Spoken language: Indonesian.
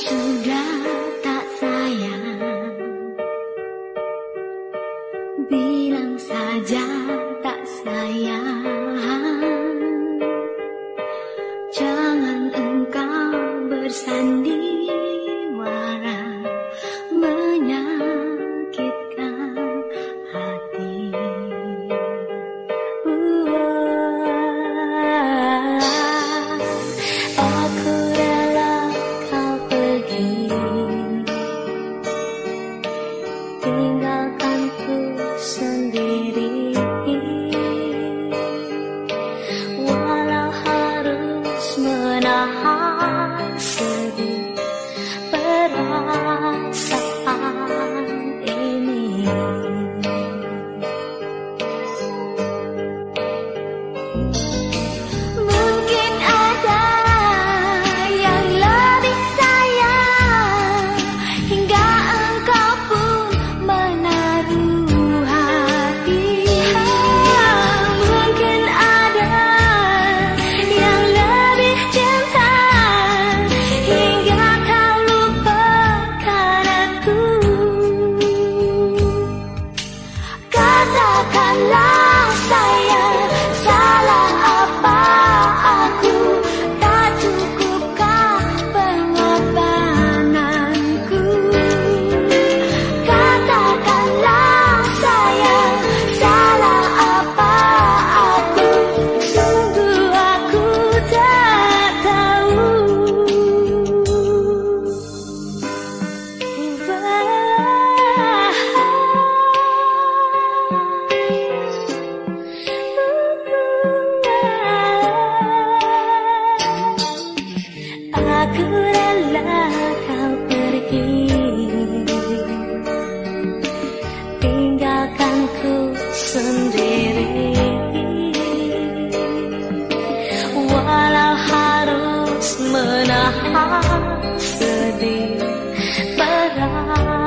sudah katakanlah pergi Tinggalkanku sendiri. Walau harus menahan sedih perasaan